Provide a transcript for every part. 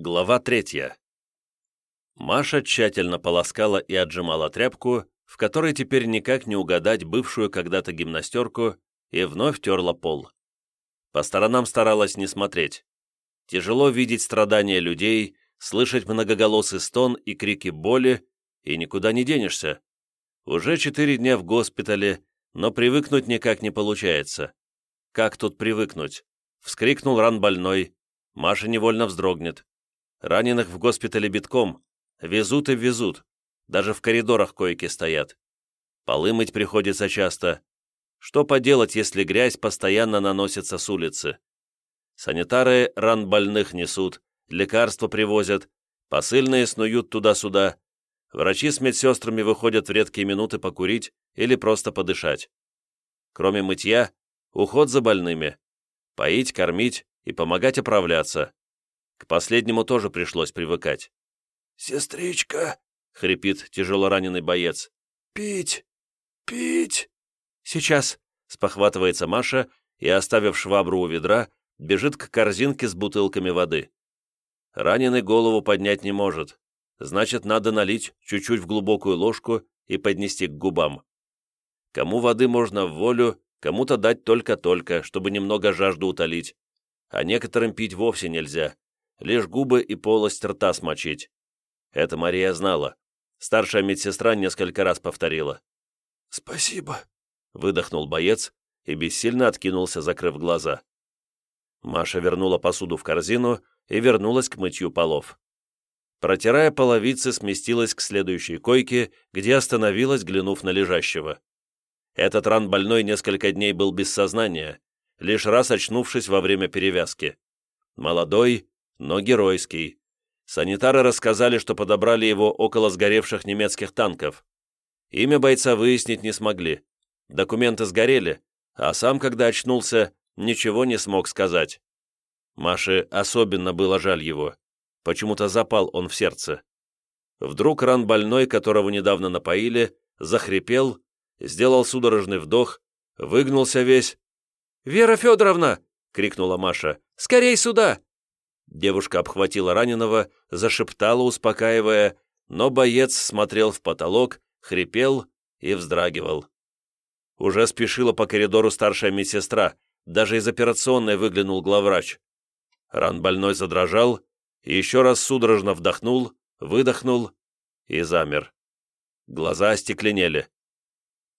Глава третья. Маша тщательно полоскала и отжимала тряпку, в которой теперь никак не угадать бывшую когда-то гимнастерку, и вновь терла пол. По сторонам старалась не смотреть. Тяжело видеть страдания людей, слышать многоголосый стон и крики боли, и никуда не денешься. Уже четыре дня в госпитале, но привыкнуть никак не получается. Как тут привыкнуть? Вскрикнул ран больной. Маша невольно вздрогнет. Раненых в госпитале битком. Везут и везут. Даже в коридорах койки стоят. Полы мыть приходится часто. Что поделать, если грязь постоянно наносится с улицы? Санитары ран больных несут, лекарства привозят, посыльные снуют туда-сюда. Врачи с медсестрами выходят в редкие минуты покурить или просто подышать. Кроме мытья, уход за больными. Поить, кормить и помогать оправляться. К последнему тоже пришлось привыкать. «Сестричка!» — хрипит тяжело раненый боец. «Пить! Пить!» «Сейчас!» — спохватывается Маша и, оставив швабру у ведра, бежит к корзинке с бутылками воды. Раненый голову поднять не может, значит, надо налить чуть-чуть в глубокую ложку и поднести к губам. Кому воды можно в волю, кому-то дать только-только, чтобы немного жажду утолить, а некоторым пить вовсе нельзя, лишь губы и полость рта смочить. Это Мария знала. Старшая медсестра несколько раз повторила. «Спасибо», — выдохнул боец и бессильно откинулся, закрыв глаза. Маша вернула посуду в корзину и вернулась к мытью полов. Протирая половицы, сместилась к следующей койке, где остановилась, глянув на лежащего. Этот ран больной несколько дней был без сознания, лишь раз очнувшись во время перевязки. Молодой, но геройский. Санитары рассказали, что подобрали его около сгоревших немецких танков. Имя бойца выяснить не смогли. Документы сгорели, а сам, когда очнулся, ничего не смог сказать. Маше особенно было жаль его. Почему-то запал он в сердце. Вдруг ран больной, которого недавно напоили, захрипел, сделал судорожный вдох, выгнулся весь. «Вера Федоровна!» — крикнула Маша. «Скорей сюда!» Девушка обхватила раненого, зашептала, успокаивая, но боец смотрел в потолок, хрипел и вздрагивал. Уже спешила по коридору старшая медсестра, даже из операционной выглянул главврач. Ран больной задрожал, еще раз судорожно вдохнул, выдохнул и замер. Глаза остекленели.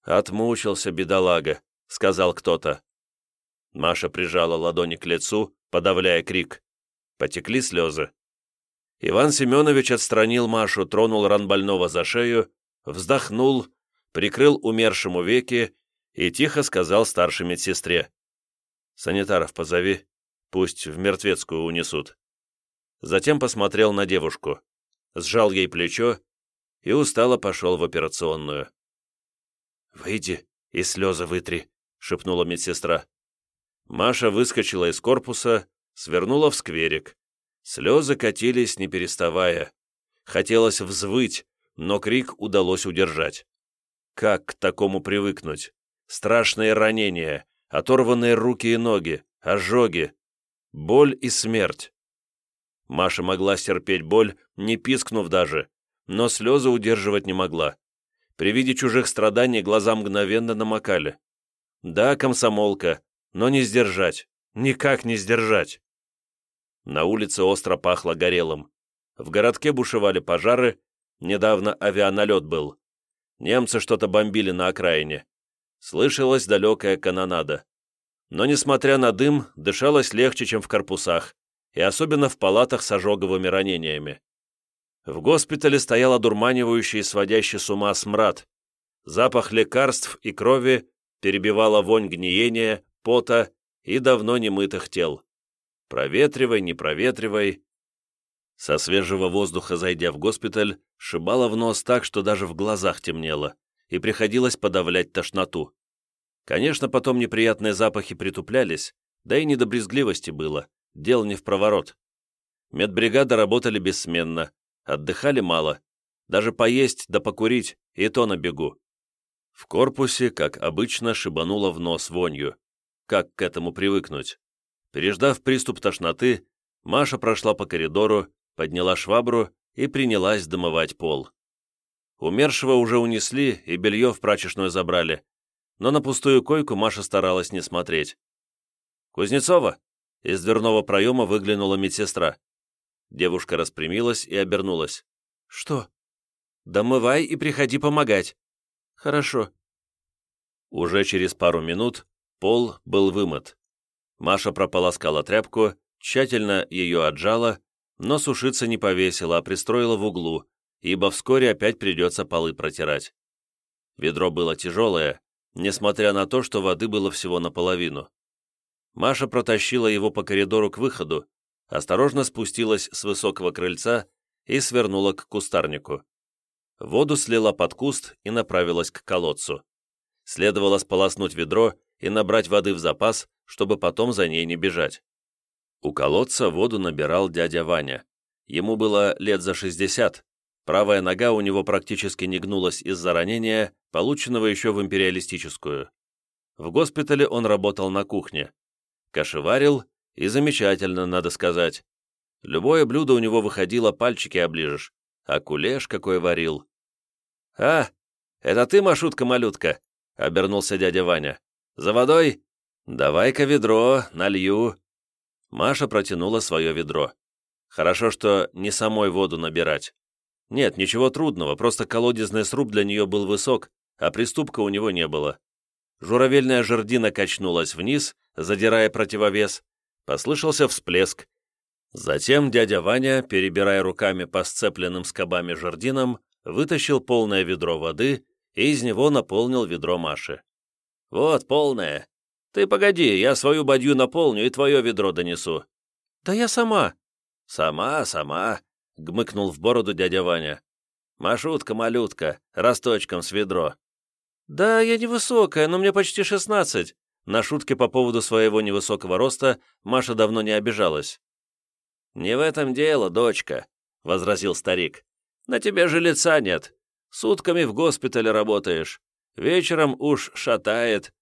«Отмучился, бедолага», — сказал кто-то. Маша прижала ладони к лицу, подавляя крик. Потекли слезы. Иван Семенович отстранил Машу, тронул ран больного за шею, вздохнул, прикрыл умершему веки и тихо сказал старшей медсестре. «Санитаров позови, пусть в мертвецкую унесут». Затем посмотрел на девушку, сжал ей плечо и устало пошел в операционную. «Выйди и слезы вытри», — шепнула медсестра. Маша выскочила из корпуса, свернула в скверик. Слезы катились, не переставая. Хотелось взвыть, но крик удалось удержать. Как к такому привыкнуть? Страшные ранения, оторванные руки и ноги, ожоги, боль и смерть. Маша могла стерпеть боль, не пискнув даже, но слезы удерживать не могла. При виде чужих страданий глаза мгновенно намокали. Да, комсомолка, но не сдержать, никак не сдержать. На улице остро пахло горелым. В городке бушевали пожары, недавно авианалет был. Немцы что-то бомбили на окраине. Слышалась далекая канонада. Но, несмотря на дым, дышалось легче, чем в корпусах, и особенно в палатах с ожоговыми ранениями. В госпитале стоял одурманивающий и сводящий с ума смрад. Запах лекарств и крови перебивала вонь гниения, пота и давно немытых тел. Проветривай, не проветривай. Со свежего воздуха, зайдя в госпиталь, шибало в нос так, что даже в глазах темнело, и приходилось подавлять тошноту. Конечно, потом неприятные запахи притуплялись, да и не до брезгливости было, дел не в проворот. Медбригады работали бессменно, отдыхали мало, даже поесть да покурить, и то на бегу. В корпусе, как обычно, шибануло в нос вонью. Как к этому привыкнуть? Переждав приступ тошноты, Маша прошла по коридору, подняла швабру и принялась домывать пол. Умершего уже унесли и белье в прачечную забрали, но на пустую койку Маша старалась не смотреть. «Кузнецова!» Из дверного проема выглянула медсестра. Девушка распрямилась и обернулась. «Что?» «Домывай и приходи помогать». «Хорошо». Уже через пару минут пол был вымыт. Маша прополоскала тряпку, тщательно ее отжала, но сушиться не повесила, а пристроила в углу, ибо вскоре опять придется полы протирать. Ведро было тяжелое, несмотря на то, что воды было всего наполовину. Маша протащила его по коридору к выходу, осторожно спустилась с высокого крыльца и свернула к кустарнику. Воду слила под куст и направилась к колодцу. Следовало сполоснуть ведро и набрать воды в запас, чтобы потом за ней не бежать. У колодца воду набирал дядя Ваня. Ему было лет за 60, правая нога у него практически не гнулась из-за ранения, полученного еще в империалистическую. В госпитале он работал на кухне. Кашеварил, и замечательно, надо сказать. Любое блюдо у него выходило, пальчики оближешь, а кулеш какой варил. «А, это ты, Машутка-малютка?» — обернулся дядя Ваня. «За водой? Давай-ка ведро, налью». Маша протянула свое ведро. Хорошо, что не самой воду набирать. Нет, ничего трудного, просто колодезный сруб для нее был высок, а приступка у него не было. Журавельная жердина качнулась вниз, задирая противовес. Послышался всплеск. Затем дядя Ваня, перебирая руками по сцепленным скобами жердинам, вытащил полное ведро воды и из него наполнил ведро Маши. «Вот, полное. Ты погоди, я свою бадью наполню и твое ведро донесу». «Да я сама». «Сама, сама», — гмыкнул в бороду дядя Ваня. «Машутка-малютка, росточком с ведро». «Да, я невысокая, но мне почти шестнадцать». На шутки по поводу своего невысокого роста Маша давно не обижалась. «Не в этом дело, дочка», — возразил старик. «На тебе же лица нет. Сутками в госпитале работаешь. Вечером уж шатает.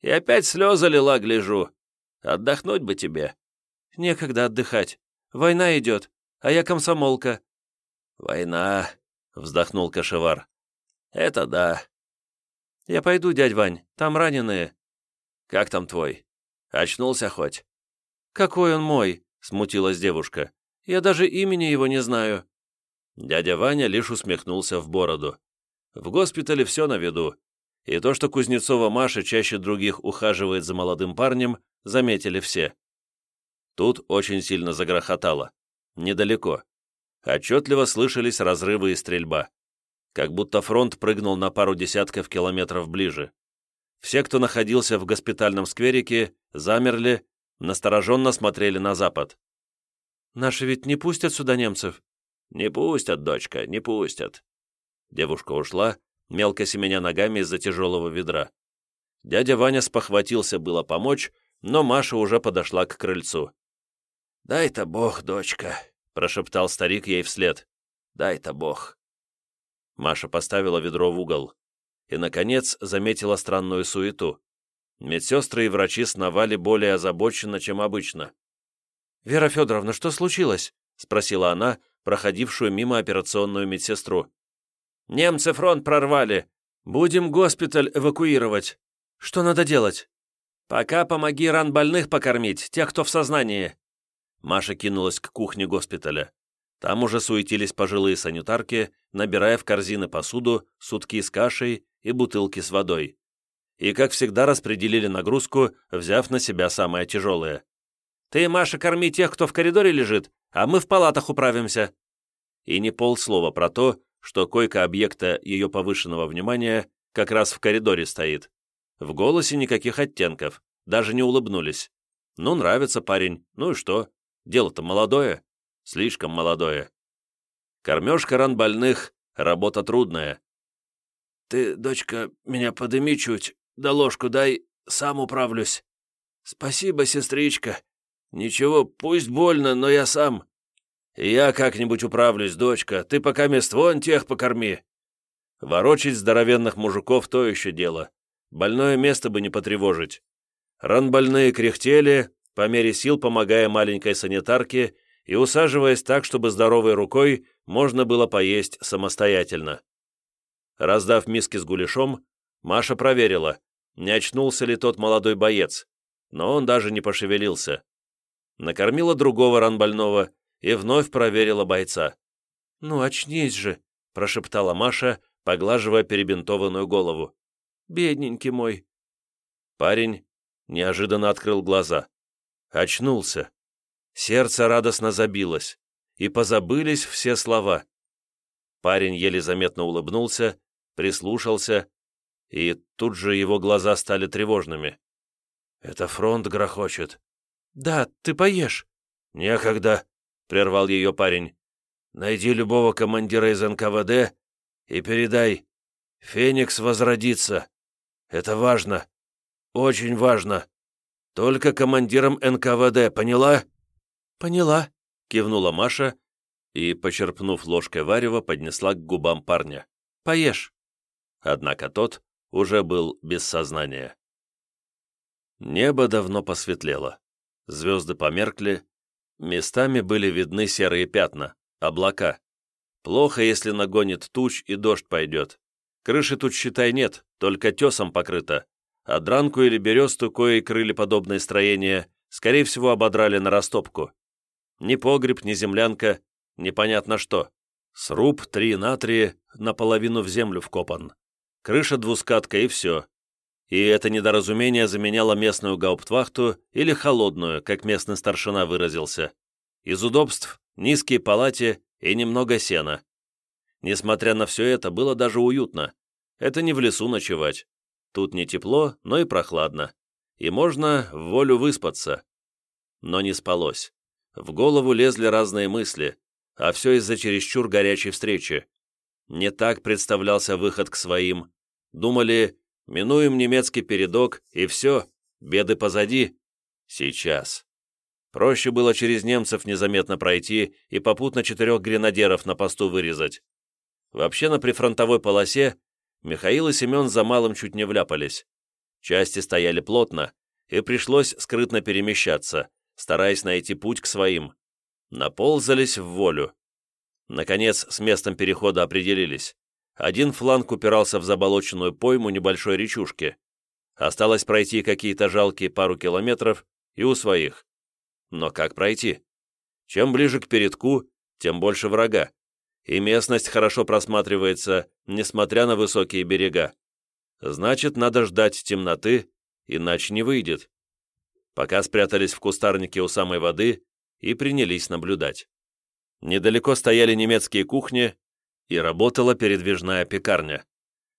И опять слезы лила, гляжу. Отдохнуть бы тебе». «Некогда отдыхать. Война идет, а я комсомолка». «Война», — вздохнул кошевар. «Это да. «Я пойду, дядь Вань, там раненые». «Как там твой? Очнулся хоть?» «Какой он мой?» — смутилась девушка. «Я даже имени его не знаю». Дядя Ваня лишь усмехнулся в бороду. В госпитале все на виду, и то, что Кузнецова Маша чаще других ухаживает за молодым парнем, заметили все. Тут очень сильно загрохотало. Недалеко. Отчетливо слышались разрывы и стрельба как будто фронт прыгнул на пару десятков километров ближе. Все, кто находился в госпитальном скверике, замерли, настороженно смотрели на запад. «Наши ведь не пустят сюда немцев?» «Не пустят, дочка, не пустят». Девушка ушла, мелко семеня ногами из-за тяжелого ведра. Дядя Ваня спохватился было помочь, но Маша уже подошла к крыльцу. «Дай-то Бог, дочка», — прошептал старик ей вслед. «Дай-то Бог». Маша поставила ведро в угол и, наконец, заметила странную суету. Медсестры и врачи сновали более озабоченно, чем обычно. «Вера Федоровна, что случилось?» — спросила она, проходившую мимо операционную медсестру. «Немцы фронт прорвали. Будем госпиталь эвакуировать. Что надо делать?» «Пока помоги ран больных покормить, тех, кто в сознании». Маша кинулась к кухне госпиталя. Там уже суетились пожилые санитарки, набирая в корзины посуду, сутки с кашей и бутылки с водой. И, как всегда, распределили нагрузку, взяв на себя самое тяжелое. «Ты, Маша, корми тех, кто в коридоре лежит, а мы в палатах управимся». И не полслова про то, что койка объекта ее повышенного внимания как раз в коридоре стоит. В голосе никаких оттенков, даже не улыбнулись. «Ну, нравится парень, ну и что? Дело-то молодое». Слишком молодое. Кормежка ран больных — работа трудная. «Ты, дочка, меня подыми чуть, да ложку дай, сам управлюсь». «Спасибо, сестричка. Ничего, пусть больно, но я сам». «Я как-нибудь управлюсь, дочка, ты пока мест вон тех покорми». Ворочить здоровенных мужиков — то еще дело. Больное место бы не потревожить. Ран больные кряхтели, по мере сил помогая маленькой санитарке и усаживаясь так, чтобы здоровой рукой можно было поесть самостоятельно. Раздав миски с гуляшом, Маша проверила, не очнулся ли тот молодой боец, но он даже не пошевелился. Накормила другого ранбольного и вновь проверила бойца. «Ну, очнись же!» – прошептала Маша, поглаживая перебинтованную голову. «Бедненький мой!» Парень неожиданно открыл глаза. Очнулся. Сердце радостно забилось, и позабылись все слова. Парень еле заметно улыбнулся, прислушался, и тут же его глаза стали тревожными. «Это фронт грохочет». «Да, ты поешь». «Некогда», — прервал ее парень. «Найди любого командира из НКВД и передай. Феникс возродится. Это важно. Очень важно. Только командиром НКВД, поняла?» «Поняла», — кивнула Маша и, почерпнув ложкой варева, поднесла к губам парня. «Поешь». Однако тот уже был без сознания. Небо давно посветлело. Звезды померкли. Местами были видны серые пятна, облака. Плохо, если нагонит туч и дождь пойдет. Крыши тут, считай, нет, только тесом покрыто. А дранку или бересту, кои крыли подобные строения, скорее всего, ободрали на растопку. Ни погреб, ни землянка, непонятно что. Сруб три на три, наполовину в землю вкопан. Крыша двускатка и все. И это недоразумение заменяло местную гауптвахту или холодную, как местный старшина выразился. Из удобств – низкие палати и немного сена. Несмотря на все это, было даже уютно. Это не в лесу ночевать. Тут не тепло, но и прохладно. И можно в волю выспаться. Но не спалось. В голову лезли разные мысли, а все из-за чересчур горячей встречи. Не так представлялся выход к своим. Думали, минуем немецкий передок, и все, беды позади. Сейчас. Проще было через немцев незаметно пройти и попутно четырех гренадеров на посту вырезать. Вообще на прифронтовой полосе Михаил и Семен за малым чуть не вляпались. Части стояли плотно, и пришлось скрытно перемещаться, стараясь найти путь к своим. Наползались в волю. Наконец, с местом перехода определились. Один фланг упирался в заболоченную пойму небольшой речушки. Осталось пройти какие-то жалкие пару километров и у своих. Но как пройти? Чем ближе к передку, тем больше врага. И местность хорошо просматривается, несмотря на высокие берега. Значит, надо ждать темноты, иначе не выйдет пока спрятались в кустарнике у самой воды и принялись наблюдать. Недалеко стояли немецкие кухни, и работала передвижная пекарня.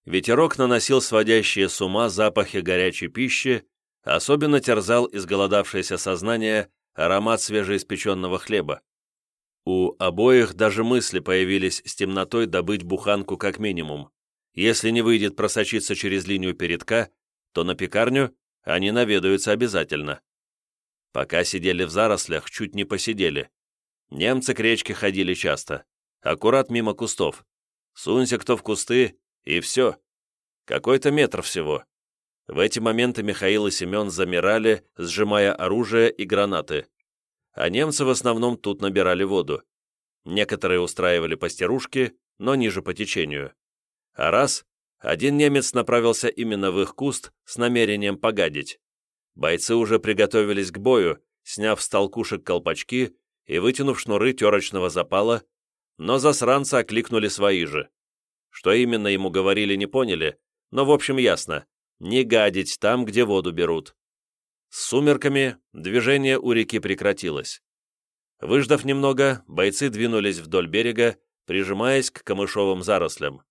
Ветерок наносил сводящие с ума запахи горячей пищи, особенно терзал изголодавшееся сознание аромат свежеиспеченного хлеба. У обоих даже мысли появились с темнотой добыть буханку как минимум. Если не выйдет просочиться через линию передка, то на пекарню они наведаются обязательно. Пока сидели в зарослях, чуть не посидели. Немцы к речке ходили часто. Аккурат мимо кустов. Сунься кто в кусты, и все. Какой-то метр всего. В эти моменты Михаил и Семен замирали, сжимая оружие и гранаты. А немцы в основном тут набирали воду. Некоторые устраивали постирушки, но ниже по течению. А раз, один немец направился именно в их куст с намерением погадить. Бойцы уже приготовились к бою, сняв с толкушек колпачки и вытянув шнуры терочного запала, но засранца окликнули свои же. Что именно ему говорили, не поняли, но в общем ясно – не гадить там, где воду берут. С сумерками движение у реки прекратилось. Выждав немного, бойцы двинулись вдоль берега, прижимаясь к камышовым зарослям.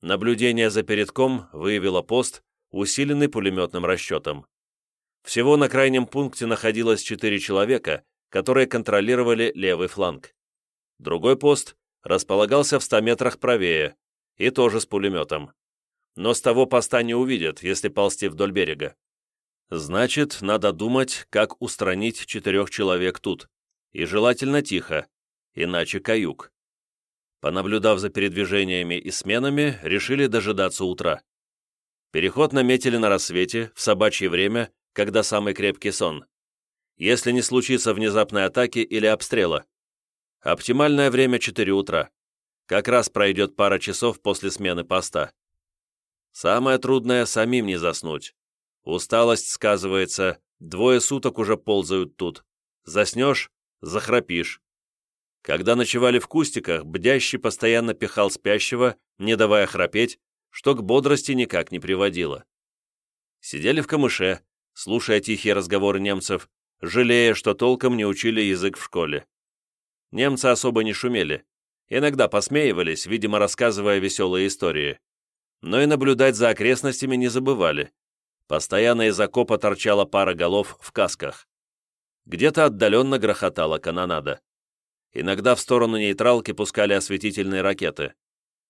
Наблюдение за передком выявило пост, усиленный пулеметным расчетом. Всего на крайнем пункте находилось четыре человека, которые контролировали левый фланг. Другой пост располагался в 100 метрах правее, и тоже с пулеметом. Но с того поста не увидят, если ползти вдоль берега. Значит, надо думать, как устранить четырех человек тут. И желательно тихо, иначе каюк. Понаблюдав за передвижениями и сменами, решили дожидаться утра. Переход наметили на рассвете, в собачье время, когда самый крепкий сон. Если не случится внезапной атаки или обстрела, Оптимальное время 4 утра. Как раз пройдет пара часов после смены поста. Самое трудное — самим не заснуть. Усталость сказывается, двое суток уже ползают тут. Заснешь — захрапишь. Когда ночевали в кустиках, бдящий постоянно пихал спящего, не давая храпеть, что к бодрости никак не приводило. Сидели в камыше, слушая тихие разговоры немцев, жалея, что толком не учили язык в школе. Немцы особо не шумели, иногда посмеивались, видимо, рассказывая веселые истории. Но и наблюдать за окрестностями не забывали. Постоянно из окопа торчала пара голов в касках. Где-то отдаленно грохотала канонада. Иногда в сторону нейтралки пускали осветительные ракеты.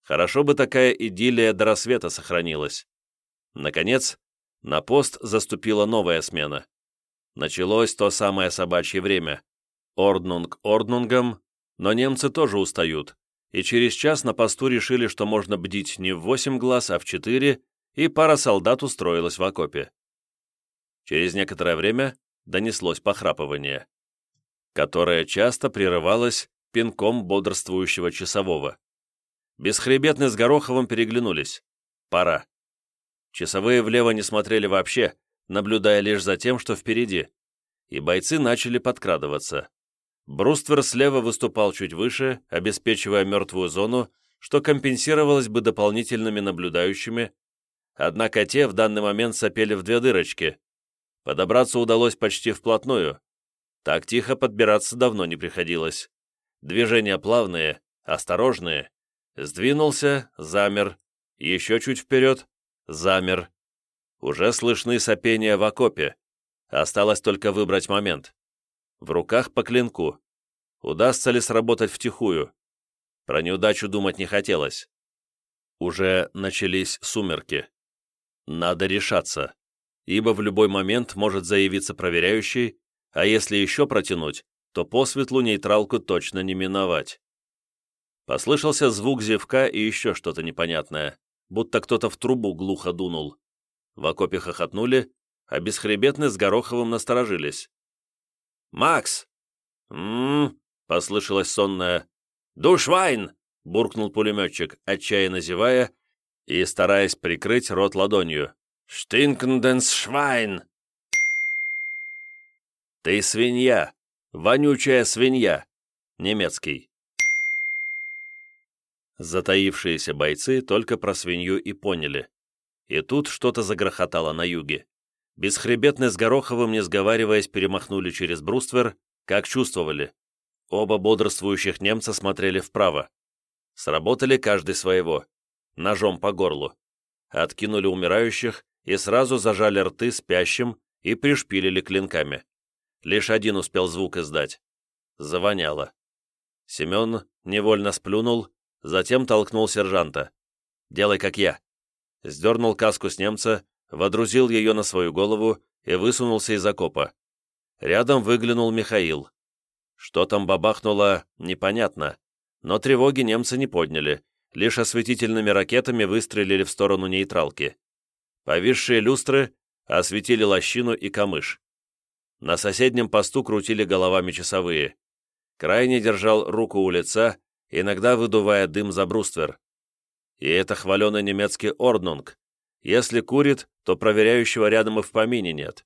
Хорошо бы такая идиллия до рассвета сохранилась. Наконец, на пост заступила новая смена. Началось то самое собачье время. Орднунг орднунгом, но немцы тоже устают, и через час на посту решили, что можно бдить не в восемь глаз, а в четыре, и пара солдат устроилась в окопе. Через некоторое время донеслось похрапывание, которое часто прерывалось пинком бодрствующего часового. Бесхребетный с Гороховым переглянулись. Пора. Часовые влево не смотрели вообще, наблюдая лишь за тем, что впереди, и бойцы начали подкрадываться. Бруствер слева выступал чуть выше, обеспечивая мертвую зону, что компенсировалось бы дополнительными наблюдающими, однако те в данный момент сопели в две дырочки. Подобраться удалось почти вплотную. Так тихо подбираться давно не приходилось. Движения плавные, осторожные. Сдвинулся, замер. Еще чуть вперед, замер. Уже слышны сопения в окопе. Осталось только выбрать момент. В руках по клинку. Удастся ли сработать втихую? Про неудачу думать не хотелось. Уже начались сумерки. Надо решаться, ибо в любой момент может заявиться проверяющий, а если еще протянуть, то по светлу нейтралку точно не миновать. Послышался звук зевка и еще что-то непонятное, будто кто-то в трубу глухо дунул. В окопе хохотнули, а бесхребетные с Гороховым насторожились. «Макс!» «М-м-м!» послышалось сонное. «Душвайн!» — буркнул пулеметчик, отчаянно зевая и стараясь прикрыть рот ладонью. «Штинкнденс швайн!» «Ты свинья! Вонючая свинья!» Немецкий. Затаившиеся бойцы только про свинью и поняли. И тут что-то загрохотало на юге. Бесхребетный с Гороховым, не сговариваясь, перемахнули через бруствер, как чувствовали. Оба бодрствующих немца смотрели вправо. Сработали каждый своего. Ножом по горлу. Откинули умирающих и сразу зажали рты спящим и пришпилили клинками. Лишь один успел звук издать. Завоняло. Семен невольно сплюнул, затем толкнул сержанта. «Делай, как я сдернул каску с немца, водрузил ее на свою голову и высунулся из окопа. Рядом выглянул Михаил. Что там бабахнуло, непонятно, но тревоги немцы не подняли, лишь осветительными ракетами выстрелили в сторону нейтралки. Повисшие люстры осветили лощину и камыш. На соседнем посту крутили головами часовые. Крайне держал руку у лица, иногда выдувая дым за бруствер. И это хваленый немецкий орднунг. Если курит, то проверяющего рядом и в помине нет.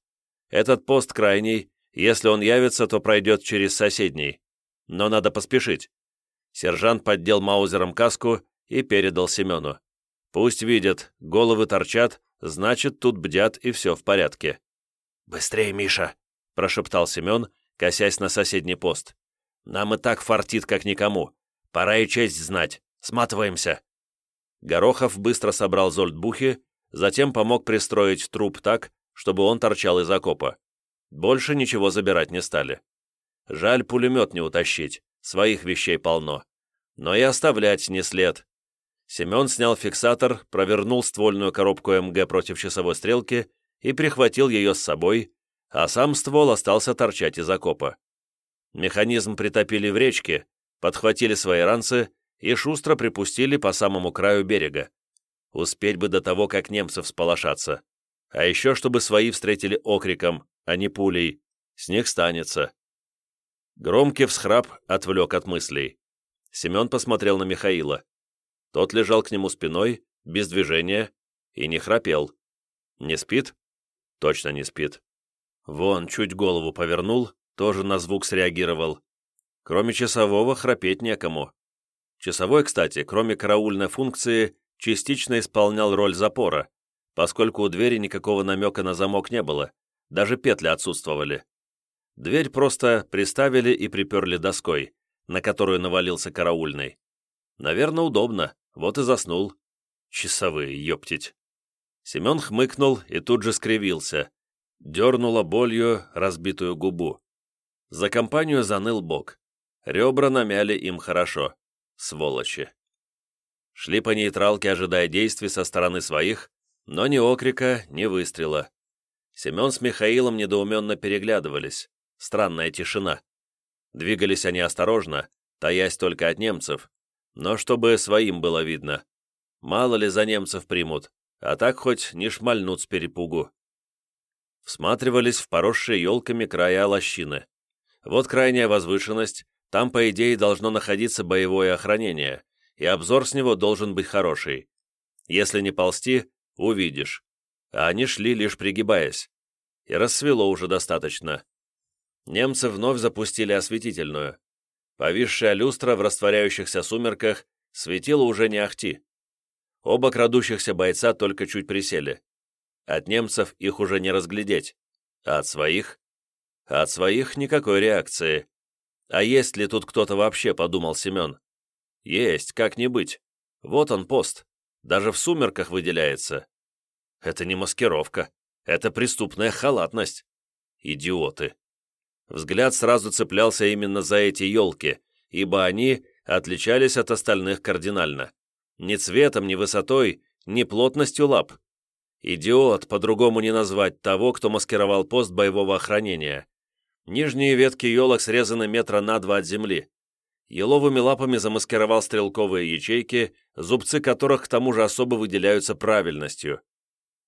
Этот пост крайний, если он явится, то пройдет через соседний. Но надо поспешить. Сержант поддел маузером каску и передал Семену. Пусть видят, головы торчат, значит, тут бдят и все в порядке. «Быстрее, Миша!» – прошептал Семен, косясь на соседний пост. «Нам и так фартит, как никому. Пора и честь знать. Сматываемся!» Горохов быстро собрал зольдбухи, затем помог пристроить труп так, чтобы он торчал из окопа. Больше ничего забирать не стали. Жаль пулемет не утащить, своих вещей полно. Но и оставлять не след. Семен снял фиксатор, провернул ствольную коробку МГ против часовой стрелки и прихватил ее с собой, а сам ствол остался торчать из окопа. Механизм притопили в речке, подхватили свои ранцы и шустро припустили по самому краю берега. Успеть бы до того, как немцы всполошатся. А еще, чтобы свои встретили окриком, а не пулей. С них станется. Громкий всхрап отвлек от мыслей. Семен посмотрел на Михаила. Тот лежал к нему спиной, без движения, и не храпел. Не спит? Точно не спит. Вон, чуть голову повернул, тоже на звук среагировал. Кроме часового, храпеть некому. Часовой, кстати, кроме караульной функции, частично исполнял роль запора, поскольку у двери никакого намека на замок не было, даже петли отсутствовали. Дверь просто приставили и приперли доской, на которую навалился караульный. Наверное, удобно, вот и заснул. Часовые, ёптить. Семен хмыкнул и тут же скривился. Дернула болью разбитую губу. За компанию заныл бок. Ребра намяли им хорошо. Сволочи. Шли по нейтралке, ожидая действий со стороны своих, но ни окрика, ни выстрела. Семен с Михаилом недоуменно переглядывались. Странная тишина. Двигались они осторожно, таясь только от немцев, но чтобы своим было видно. Мало ли за немцев примут, а так хоть не шмальнут с перепугу. Всматривались в поросшие елками края лощины. Вот крайняя возвышенность, там, по идее, должно находиться боевое охранение, и обзор с него должен быть хороший. Если не ползти, увидишь. А они шли, лишь пригибаясь. И рассвело уже достаточно. Немцы вновь запустили осветительную. Повисшая люстра в растворяющихся сумерках светила уже не ахти. Оба крадущихся бойца только чуть присели. От немцев их уже не разглядеть. А от своих? от своих никакой реакции. А есть ли тут кто-то вообще, подумал Семен. Есть, как не быть. Вот он пост. Даже в сумерках выделяется. Это не маскировка. Это преступная халатность. Идиоты. Взгляд сразу цеплялся именно за эти елки, ибо они отличались от остальных кардинально. Ни цветом, ни высотой, ни плотностью лап. Идиот, по-другому не назвать того, кто маскировал пост боевого охранения. Нижние ветки елок срезаны метра на два от земли. Еловыми лапами замаскировал стрелковые ячейки, зубцы которых к тому же особо выделяются правильностью.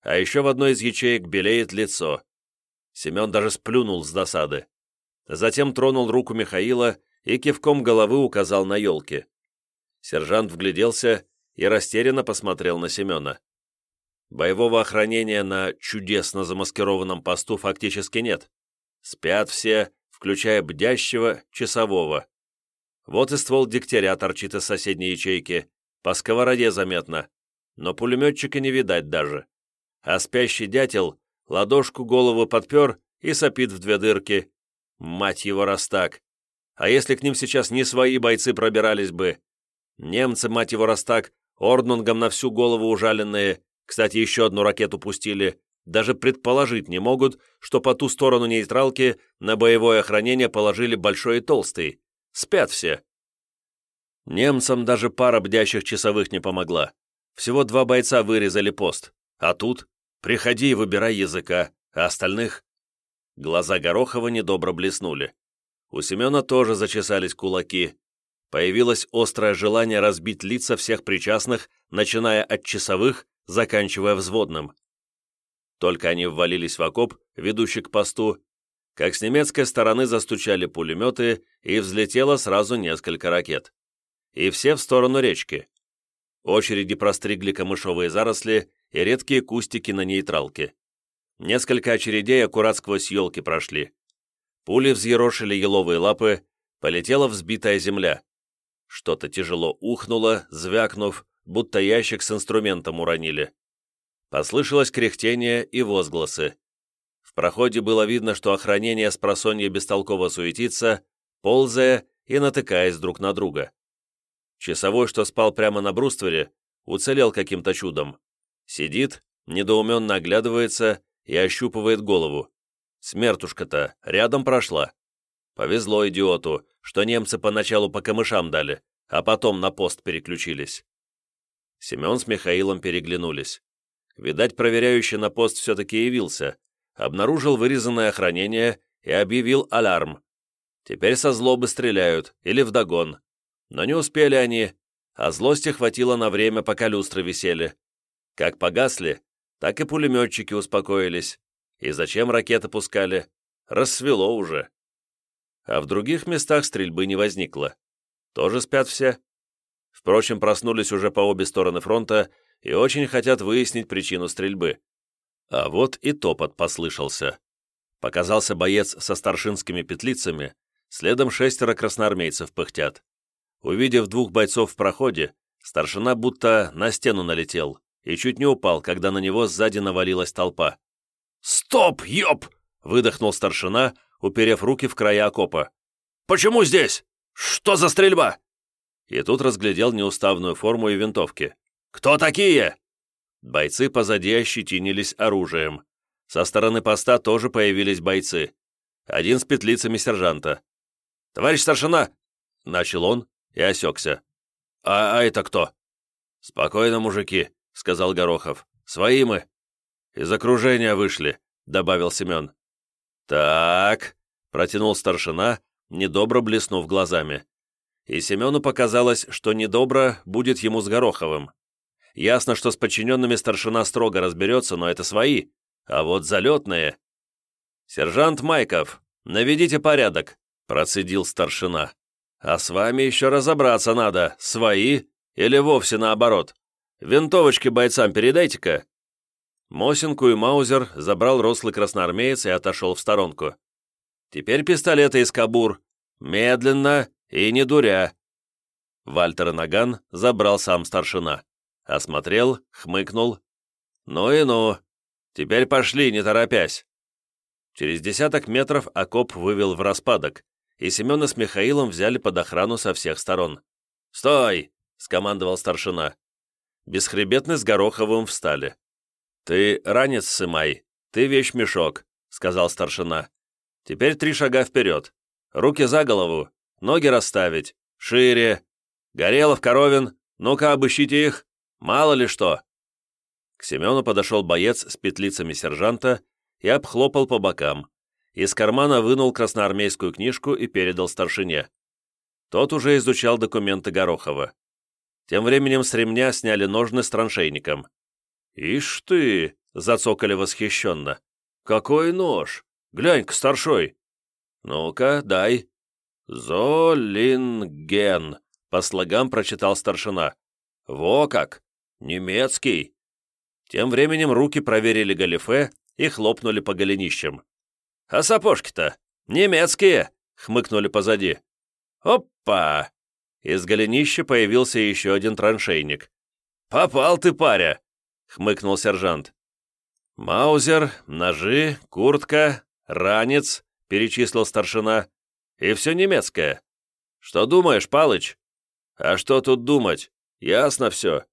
А еще в одной из ячеек белеет лицо. Семен даже сплюнул с досады. Затем тронул руку Михаила и кивком головы указал на елки. Сержант вгляделся и растерянно посмотрел на Семена. Боевого охранения на чудесно замаскированном посту фактически нет. Спят все, включая бдящего, часового. Вот и ствол дегтяря торчит из соседней ячейки, по сковороде заметно, но пулеметчика не видать даже. А спящий дятел ладошку голову подпер и сопит в две дырки. Мать его, раз так! А если к ним сейчас не свои бойцы пробирались бы? Немцы, мать его, раз так, орднунгом на всю голову ужаленные, кстати, еще одну ракету пустили, даже предположить не могут, что по ту сторону нейтралки на боевое охранение положили большой и толстый. Спят все. Немцам даже пара бдящих часовых не помогла. Всего два бойца вырезали пост. А тут приходи и выбирай языка, а остальных... Глаза Горохова недобро блеснули. У Семена тоже зачесались кулаки. Появилось острое желание разбить лица всех причастных, начиная от часовых, заканчивая взводным. Только они ввалились в окоп, ведущий к посту, как с немецкой стороны застучали пулеметы и взлетело сразу несколько ракет. И все в сторону речки. Очереди простригли камышовые заросли и редкие кустики на нейтралке. Несколько очередей аккурат сквозь елки прошли. Пули взъерошили еловые лапы, полетела взбитая земля. Что-то тяжело ухнуло, звякнув, будто ящик с инструментом уронили. Послышалось кряхтение и возгласы. Проходе было видно, что охранение с просонья бестолково суетится, ползая и натыкаясь друг на друга. Часовой, что спал прямо на бруствере, уцелел каким-то чудом. Сидит, недоуменно оглядывается и ощупывает голову. Смертушка-то рядом прошла. Повезло идиоту, что немцы поначалу по камышам дали, а потом на пост переключились. Семен с Михаилом переглянулись. Видать, проверяющий на пост все-таки явился, обнаружил вырезанное охранение и объявил аларм. Теперь со злобы стреляют или вдогон. Но не успели они, а злости хватило на время, пока люстры висели. Как погасли, так и пулеметчики успокоились. И зачем ракеты пускали? Рассвело уже. а в других местах стрельбы не возникло. Тоже спят все. Впрочем, проснулись уже по обе стороны фронта и очень хотят выяснить причину стрельбы. А вот и топот послышался. Показался боец со старшинскими петлицами, следом шестеро красноармейцев пыхтят. Увидев двух бойцов в проходе, старшина будто на стену налетел и чуть не упал, когда на него сзади навалилась толпа. «Стоп, ёб!» — выдохнул старшина, уперев руки в края окопа. «Почему здесь? Что за стрельба?» И тут разглядел неуставную форму и винтовки. «Кто такие?» Бойцы позади ощетинились оружием. Со стороны поста тоже появились бойцы. Один с петлицами сержанта. «Товарищ старшина!» — начал он и осекся. «А, а это кто?» «Спокойно, мужики», — сказал Горохов. «Свои мы». «Из окружения вышли», — добавил Семен. «Так», — протянул старшина, недобро блеснув глазами. И Семену показалось, что недобро будет ему с Гороховым. Ясно, что с подчиненными старшина строго разберется, но это свои, а вот залетные... «Сержант Майков, наведите порядок», — процедил старшина. «А с вами еще разобраться надо, свои или вовсе наоборот. Винтовочки бойцам передайте-ка». Мосинку и Маузер забрал рослый красноармеец и отошел в сторонку. «Теперь пистолеты из кабур. Медленно и не дуря». Вальтер Наган забрал сам старшина. Осмотрел, хмыкнул. «Ну и ну, Теперь пошли, не торопясь!» Через десяток метров окоп вывел в распадок, и Семена с Михаилом взяли под охрану со всех сторон. «Стой!» — скомандовал старшина. Бесхребетный с Гороховым встали. «Ты ранец сымай, ты вещь-мешок», — сказал старшина. «Теперь три шага вперед. Руки за голову, ноги расставить, шире. Горелов, Коровин, ну-ка обыщите их, мало ли что». К Семену подошел боец с петлицами сержанта и обхлопал по бокам. Из кармана вынул красноармейскую книжку и передал старшине. Тот уже изучал документы Горохова. Тем временем с ремня сняли ножны с траншейником. «Ишь ты!» — зацокали восхищенно. «Какой нож! Глянь-ка, старшой!» «Ну-ка, дай!» «Золинген!» — по слогам прочитал старшина. «Во как! Немецкий!» Тем временем руки проверили галифе и хлопнули по голенищам. «А сапожки-то немецкие!» — хмыкнули позади. «Опа!» Из голенища появился еще один траншейник. «Попал ты, паря!» — хмыкнул сержант. «Маузер, ножи, куртка, ранец», — перечислил старшина. «И все немецкое. Что думаешь, Палыч?» «А что тут думать? Ясно все.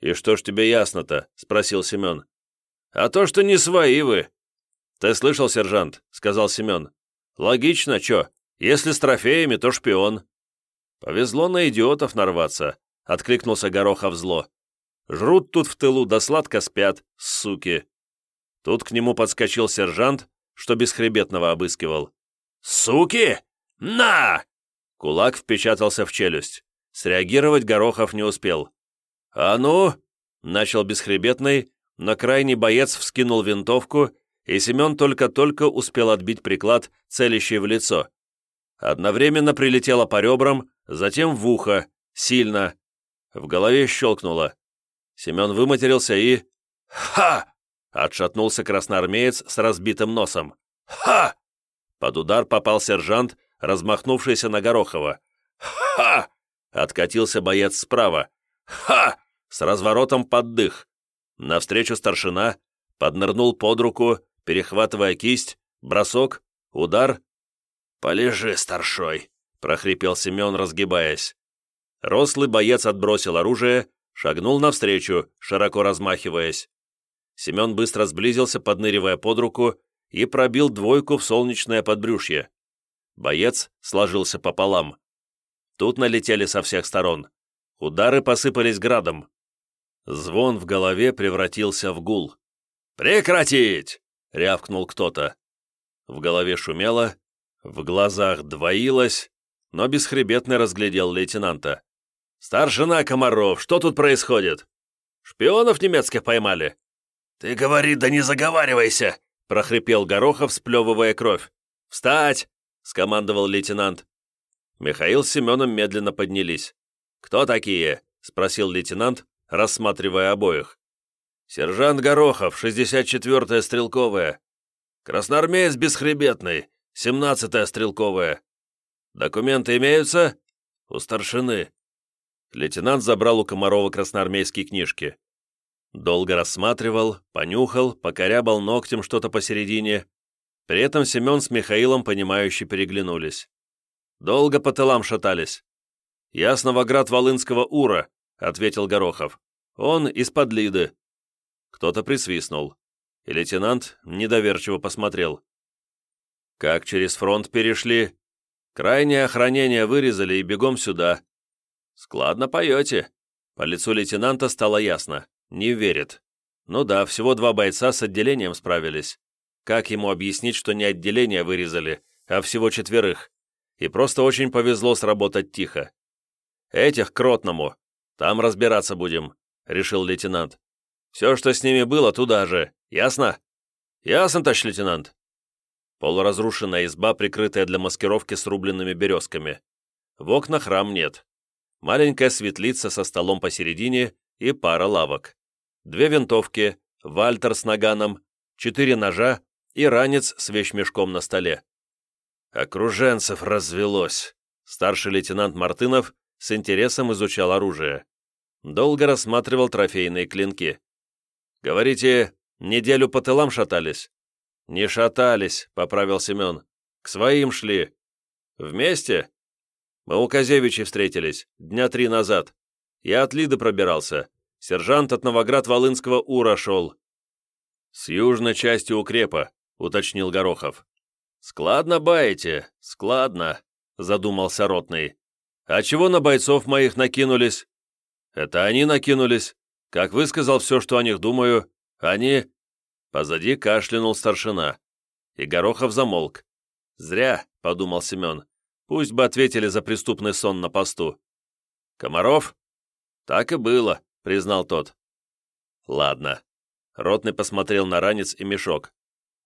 «И что ж тебе ясно-то?» — спросил Семен. «А то, что не свои вы». «Ты слышал, сержант?» — сказал Семен. «Логично, чё? Если с трофеями, то шпион». «Повезло на идиотов нарваться», — откликнулся Горохов зло. «Жрут тут в тылу, да сладко спят, суки». Тут к нему подскочил сержант, что бесхребетного обыскивал. «Суки! На!» Кулак впечатался в челюсть. Среагировать Горохов не успел. «А ну!» — начал бесхребетный, но крайний боец вскинул винтовку, и Семен только-только успел отбить приклад, целящий в лицо. Одновременно прилетело по ребрам, затем в ухо, сильно. В голове щелкнуло. Семен выматерился и... «Ха!» — отшатнулся красноармеец с разбитым носом. «Ха!» Под удар попал сержант, размахнувшийся на Горохова. «Ха!» — откатился боец справа. «Ха!» С разворотом под дых. Навстречу старшина, поднырнул под руку, перехватывая кисть, бросок, удар. «Полежи, старшой!» — прохрипел Семен, разгибаясь. Рослый боец отбросил оружие, шагнул навстречу, широко размахиваясь. Семен быстро сблизился, подныривая под руку, и пробил двойку в солнечное подбрюшье. Боец сложился пополам. Тут налетели со всех сторон. Удары посыпались градом. Звон в голове превратился в гул. «Прекратить!» — рявкнул кто-то. В голове шумело, в глазах двоилось, но бесхребетно разглядел лейтенанта. «Старшина Комаров, что тут происходит? Шпионов немецких поймали?» «Ты говори, да не заговаривайся!» — прохрипел Горохов, сплевывая кровь. «Встать! — скомандовал лейтенант. Михаил с Семеном медленно поднялись. «Кто такие?» — спросил лейтенант, рассматривая обоих. «Сержант Горохов, 64-я стрелковая. Красноармеец Бесхребетный, 17-я стрелковая. Документы имеются?» «У старшины». Лейтенант забрал у Комарова красноармейские книжки. Долго рассматривал, понюхал, покорябал ногтем что-то посередине. При этом Семен с Михаилом, понимающе переглянулись. Долго по тылам шатались. «Я с Новоград-Волынского Ура», — ответил Горохов. «Он из-под Лиды». Кто-то присвистнул, и лейтенант недоверчиво посмотрел. «Как через фронт перешли? Крайнее охранение вырезали и бегом сюда». «Складно поете». По лицу лейтенанта стало ясно. Не верит. Ну да, всего два бойца с отделением справились. Как ему объяснить, что не отделение вырезали, а всего четверых? И просто очень повезло сработать тихо. Этих к ротному. Там разбираться будем, решил лейтенант. Все, что с ними было, туда же. Ясно? Ясно, товарищ лейтенант. Полуразрушенная изба, прикрытая для маскировки срубленными березками. В окнах рам нет. Маленькая светлица со столом посередине и пара лавок две винтовки, вальтер с наганом, четыре ножа и ранец с вещмешком на столе. Окруженцев развелось. Старший лейтенант Мартынов с интересом изучал оружие. Долго рассматривал трофейные клинки. «Говорите, неделю по тылам шатались?» «Не шатались», — поправил Семен. «К своим шли». «Вместе?» «Мы у Козевичей встретились, дня три назад. Я от Лиды пробирался. Сержант от Новоград-Волынского Ура шел». «С южной части укрепа», — уточнил Горохов. «Складно баете, складно», — задумался Ротный. «А чего на бойцов моих накинулись?» «Это они накинулись. Как высказал все, что о них думаю, они...» Позади кашлянул старшина, и Горохов замолк. «Зря», — подумал Семен, — «пусть бы ответили за преступный сон на посту». «Комаров?» «Так и было», — признал тот. «Ладно». Ротный посмотрел на ранец и мешок.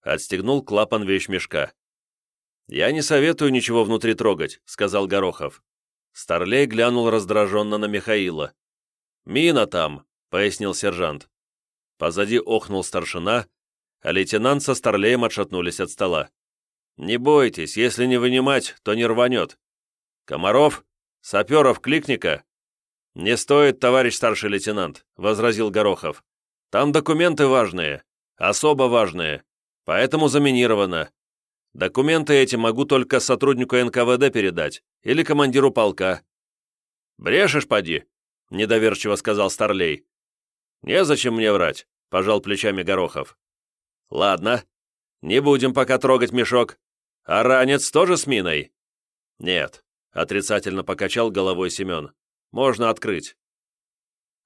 Отстегнул клапан вещмешка. «Я не советую ничего внутри трогать», — сказал Горохов. Старлей глянул раздраженно на Михаила. «Мина там», — пояснил сержант. Позади охнул старшина, а лейтенант со Старлеем отшатнулись от стола. «Не бойтесь, если не вынимать, то не рванет. Комаров, саперов кликника!» «Не стоит, товарищ старший лейтенант», — возразил Горохов. «Там документы важные, особо важные, поэтому заминировано. Документы эти могу только сотруднику НКВД передать или командиру полка». «Брешешь, поди», — недоверчиво сказал Старлей. «Незачем мне врать», — пожал плечами Горохов. «Ладно, не будем пока трогать мешок. А ранец тоже с миной?» «Нет», — отрицательно покачал головой Семен. Можно открыть».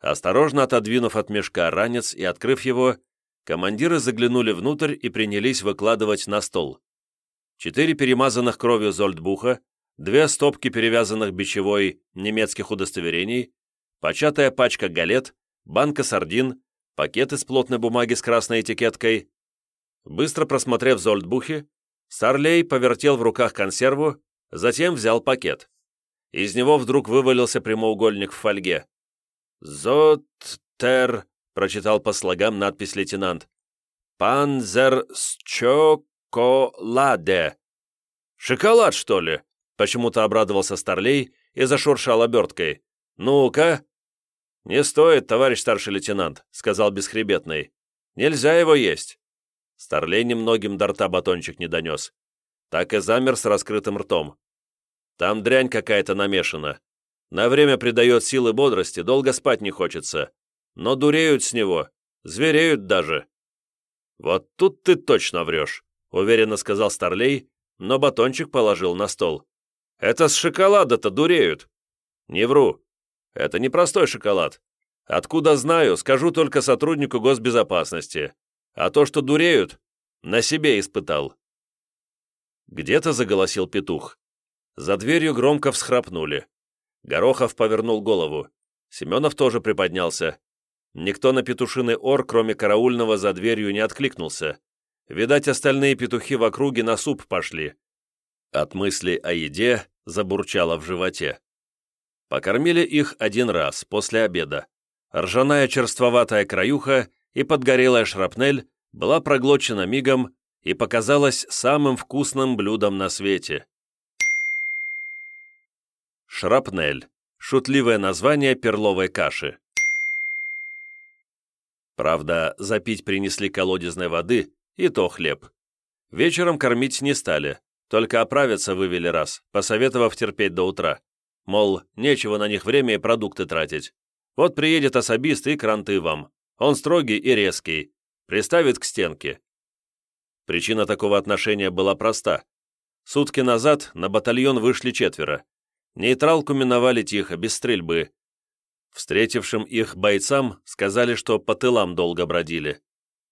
Осторожно отодвинув от мешка ранец и открыв его, командиры заглянули внутрь и принялись выкладывать на стол. Четыре перемазанных кровью зольдбуха, две стопки перевязанных бичевой немецких удостоверений, початая пачка галет, банка сардин, пакет из плотной бумаги с красной этикеткой. Быстро просмотрев зольдбухи, Старлей повертел в руках консерву, затем взял пакет. Из него вдруг вывалился прямоугольник в фольге. «Зоттер», — прочитал по слогам надпись лейтенант. «Панзер с чоколаде». «Шоколад, что ли?» — почему-то обрадовался Старлей и зашуршал оберткой. «Ну-ка!» «Не стоит, товарищ старший лейтенант», — сказал Бесхребетный. «Нельзя его есть». Старлей немногим до рта батончик не донес. Так и замер с раскрытым ртом. Там дрянь какая-то намешана. На время придает силы бодрости, долго спать не хочется. Но дуреют с него, звереют даже. Вот тут ты точно врешь, уверенно сказал Старлей, но батончик положил на стол. Это с шоколада-то дуреют. Не вру. Это не простой шоколад. Откуда знаю, скажу только сотруднику госбезопасности. А то, что дуреют, на себе испытал. Где-то заголосил петух. За дверью громко всхрапнули. Горохов повернул голову. Семенов тоже приподнялся. Никто на петушиный ор, кроме караульного, за дверью не откликнулся. Видать, остальные петухи в округе на суп пошли. От мысли о еде забурчало в животе. Покормили их один раз, после обеда. Ржаная черствоватая краюха и подгорелая шрапнель была проглочена мигом и показалась самым вкусным блюдом на свете. Шрапнель. Шутливое название перловой каши. Правда, запить принесли колодезной воды, и то хлеб. Вечером кормить не стали, только оправиться вывели раз, посоветовав терпеть до утра. Мол, нечего на них время и продукты тратить. Вот приедет особист и кранты вам. Он строгий и резкий. Приставит к стенке. Причина такого отношения была проста. Сутки назад на батальон вышли четверо. Нейтралку миновали тихо, без стрельбы. Встретившим их бойцам сказали, что по тылам долго бродили.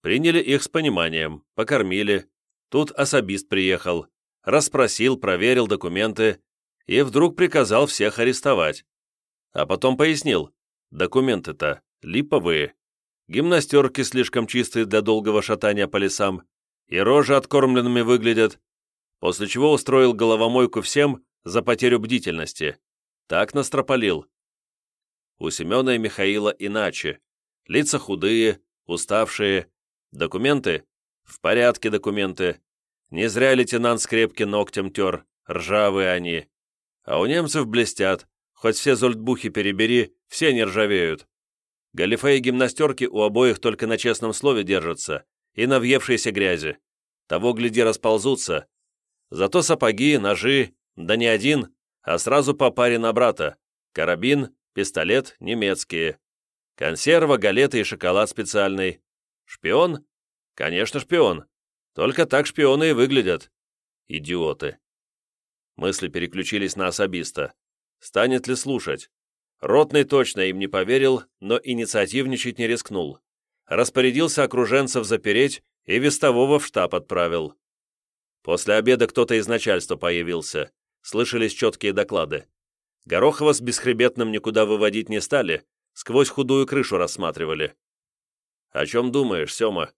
Приняли их с пониманием, покормили. Тут особист приехал, расспросил, проверил документы и вдруг приказал всех арестовать. А потом пояснил, документы-то липовые, гимнастерки слишком чистые для долгого шатания по лесам, и рожи откормленными выглядят, после чего устроил головомойку всем за потерю бдительности. Так настропалил. У Семена и Михаила иначе. Лица худые, уставшие. Документы? В порядке документы. Не зря лейтенант скрепки ногтем тер, ржавые они. А у немцев блестят, хоть все зольдбухи перебери, все не ржавеют. Галифе и гимнастерки у обоих только на честном слове держатся, и на въевшейся грязи. Того, гляди, расползутся. Зато сапоги, ножи, да не один, а сразу по паре на брата. Карабин, пистолет, немецкие. Консерва, галеты и шоколад специальный. Шпион? Конечно, шпион. Только так шпионы и выглядят. Идиоты. Мысли переключились на особиста. Станет ли слушать? Ротный точно им не поверил, но инициативничать не рискнул распорядился окруженцев запереть и вестового в штаб отправил. После обеда кто-то из начальства появился, слышались четкие доклады. Горохова с бесхребетным никуда выводить не стали, сквозь худую крышу рассматривали. «О чем думаешь, Сема?»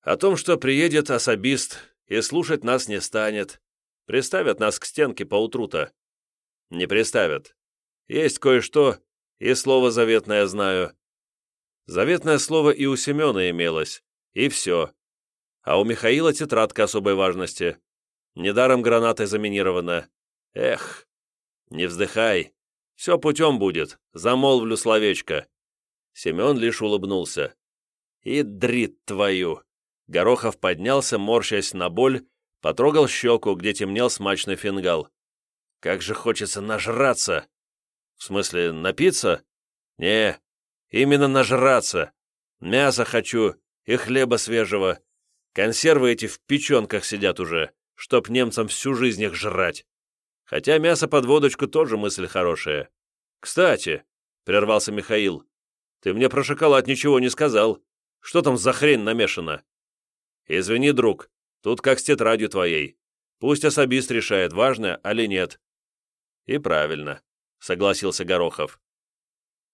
«О том, что приедет особист и слушать нас не станет. Приставят нас к стенке поутру-то». «Не приставят. Есть кое-что, и слово заветное знаю. Заветное слово и у Семена имелось, и все. А у Михаила тетрадка особой важности. Недаром гранатой заминирована. Эх, не вздыхай. Все путем будет, замолвлю словечко. Семен лишь улыбнулся. И дрит твою. Горохов поднялся, морщась на боль, потрогал щеку, где темнел смачный фингал. Как же хочется нажраться! В смысле, напиться? Не, Именно нажраться. Мясо хочу и хлеба свежего. Консервы эти в печенках сидят уже, чтоб немцам всю жизнь их жрать. Хотя мясо под водочку тоже мысль хорошая. Кстати, — прервался Михаил, — ты мне про шоколад ничего не сказал. Что там за хрень намешана? Извини, друг, тут как с тетрадью твоей. Пусть особист решает, важно, али нет. И правильно, — согласился Горохов.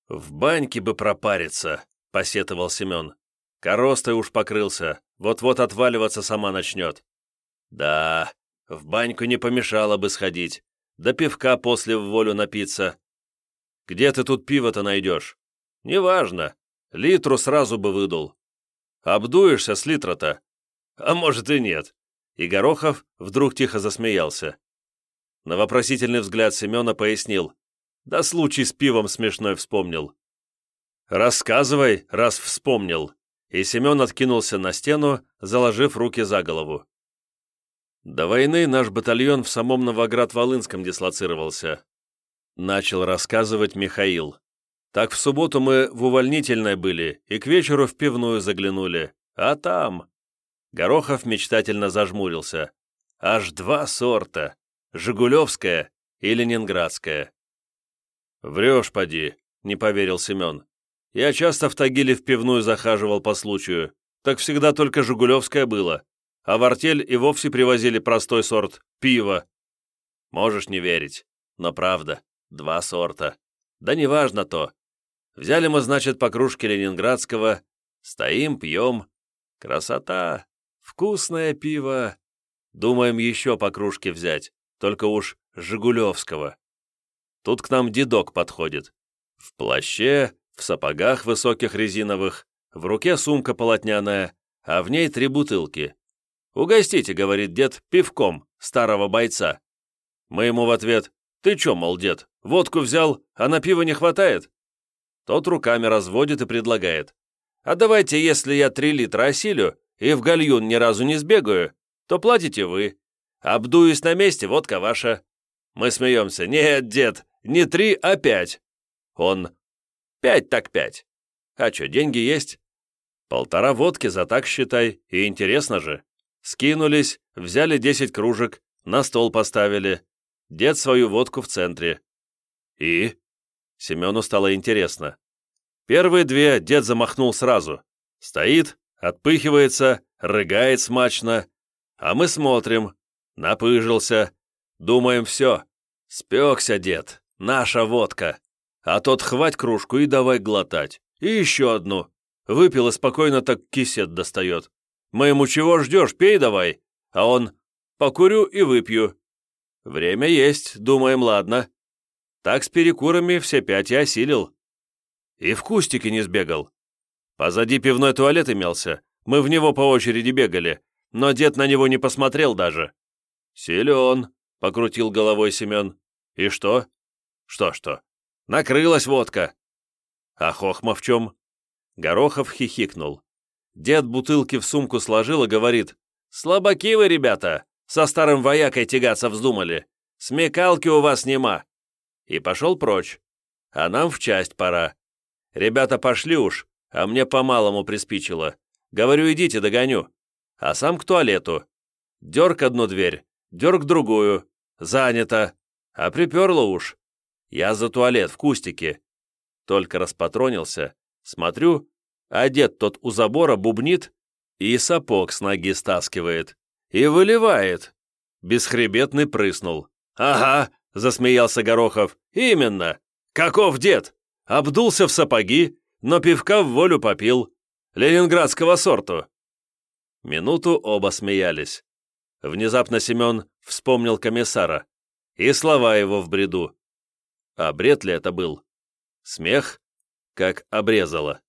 «В баньке бы пропариться», — посетовал Семен. «Коростой уж покрылся, вот-вот отваливаться сама начнет». «Да, в баньку не помешало бы сходить, да пивка после в волю напиться». «Где ты тут пиво-то найдешь?» «Неважно, литру сразу бы выдул». «Обдуешься с литра-то?» «А может и нет». И Горохов вдруг тихо засмеялся. На вопросительный взгляд Семена пояснил. Да случай с пивом смешной вспомнил. Рассказывай, раз вспомнил. И Семен откинулся на стену, заложив руки за голову. До войны наш батальон в самом Новоград-Волынском дислоцировался. Начал рассказывать Михаил. Так в субботу мы в увольнительной были и к вечеру в пивную заглянули. А там... Горохов мечтательно зажмурился. Аж два сорта. Жигулевская и Ленинградская. «Врешь, поди», — не поверил Семен. «Я часто в Тагиле в пивную захаживал по случаю. Так всегда только Жигулевское было. А в артель и вовсе привозили простой сорт — пиво. Можешь не верить, но правда, два сорта. Да неважно то. Взяли мы, значит, по кружке ленинградского, стоим, пьем. Красота, вкусное пиво. Думаем еще по кружке взять, только уж Жигулевского. Тут к нам дедок подходит. В плаще, в сапогах высоких резиновых, в руке сумка полотняная, а в ней три бутылки. «Угостите», — говорит дед, — «пивком старого бойца». Мы ему в ответ, «Ты чё, мол, дед, водку взял, а на пиво не хватает?» Тот руками разводит и предлагает. «А давайте, если я три литра осилю и в гальюн ни разу не сбегаю, то платите вы. Обдуюсь на месте, водка ваша». Мы смеемся. «Нет, дед, не три, а пять». Он. «Пять так пять. А чё, деньги есть?» Полтора водки за так считай, и интересно же. Скинулись, взяли десять кружек, на стол поставили. Дед свою водку в центре. И? Семену стало интересно. Первые две дед замахнул сразу. Стоит, отпыхивается, рыгает смачно. А мы смотрим. Напыжился. Думаем, все. Спекся дед. Наша водка. А тот хвать кружку и давай глотать. И еще одну. Выпил и спокойно так кисет достает. Мы ему чего ждешь, пей давай. А он, покурю и выпью. Время есть, думаем, ладно. Так с перекурами все пять и осилил. И в кустике не сбегал. Позади пивной туалет имелся. Мы в него по очереди бегали, но дед на него не посмотрел даже. «Силен», — покрутил головой Семен. «И что?» «Что-что? Накрылась водка». «А хохма в чем?» Горохов хихикнул. Дед бутылки в сумку сложил и говорит, «Слабаки вы, ребята, со старым воякой тягаться вздумали. Смекалки у вас нема». И пошел прочь. А нам в часть пора. Ребята пошли уж, а мне по-малому приспичило. Говорю, идите, догоню. А сам к туалету. Дерг одну дверь, дерг другую. Занято. А приперло уж. Я за туалет в кустике. Только распатронился. Смотрю, дед тот у забора бубнит и сапог с ноги стаскивает. И выливает. Бесхребетный прыснул. «Ага», — засмеялся Горохов, — «именно. Каков дед? Обдулся в сапоги, но пивка в волю попил. Ленинградского сорту». Минуту оба смеялись. Внезапно Семен вспомнил комиссара и слова его в бреду. А бред ли это был? Смех, как обрезало.